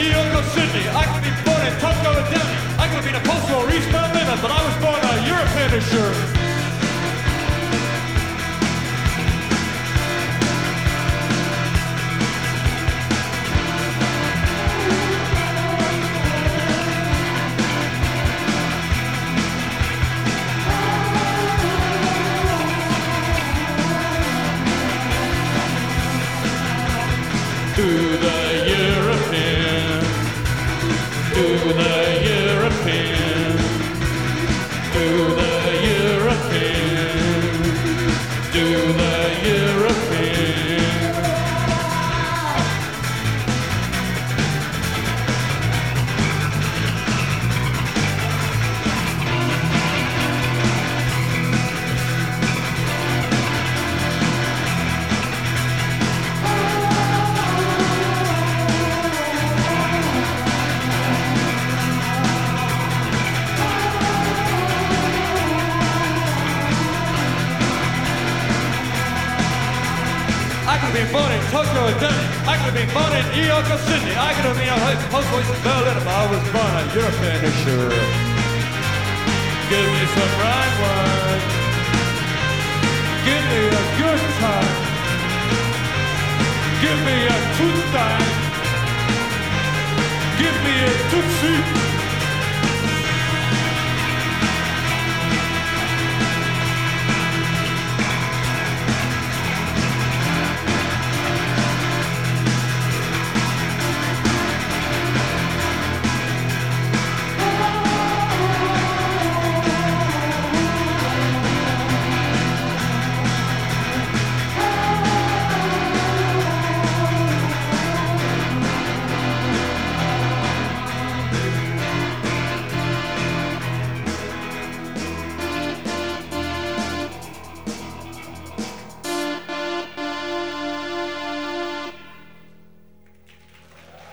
York or Sydney. I could be born in Tokyo or Delhi. I could have been a postal or East Berlin, but I was born a European sure. to the could have been born in Tokyo or Delhi. I could have been born in New York or Sydney. I could have been a post voice in Berlin, but I was born a European sure. Give me some right wine. Give me a good time. Give me a tooth time. Give me a tootsie.